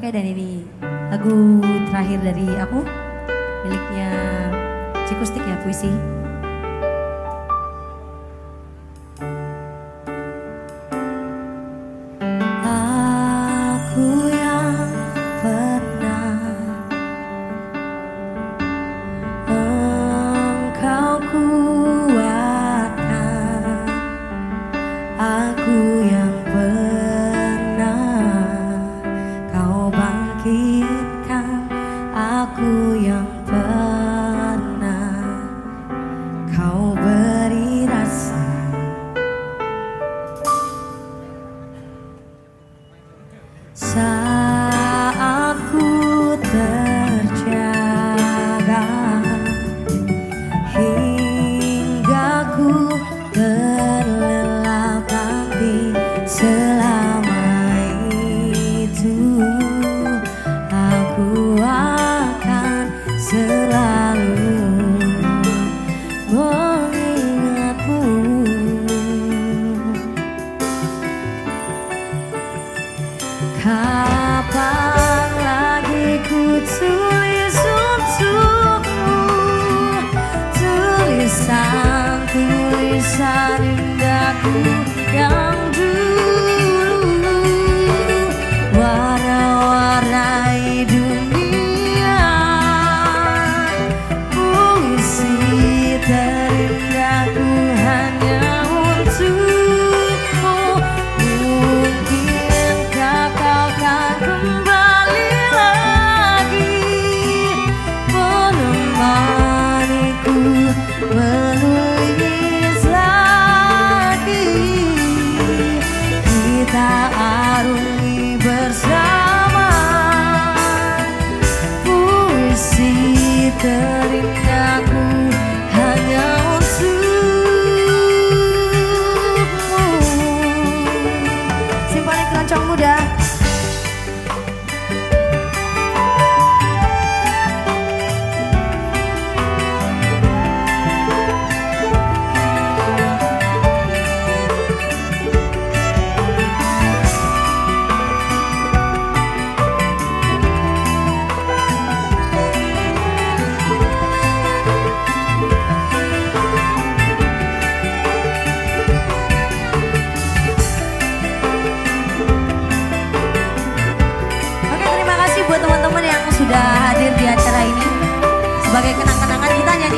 Oke dan ini lagu terakhir dari aku miliknya Cikustik ya puisi. Saat Kapan lagi ku tulis untukmu Tulisan-tulisan indahku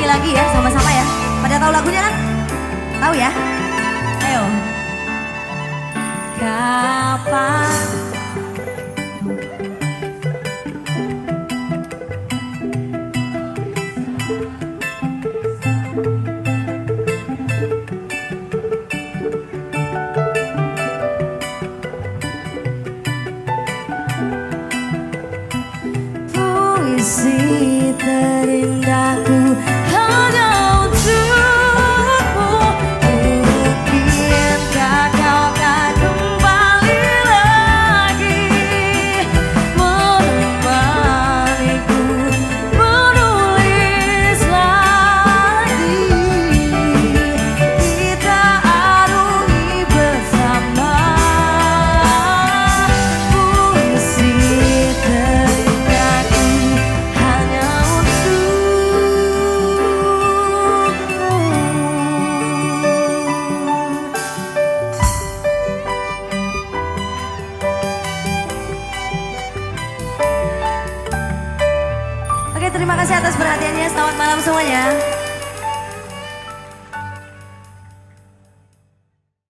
nyanyi lagi ya sama-sama ya. Pada tahu lagunya kan? Tahu ya? Ayo. Kapan puisi terindahku terima kasih atas perhatiannya. Selamat malam semuanya.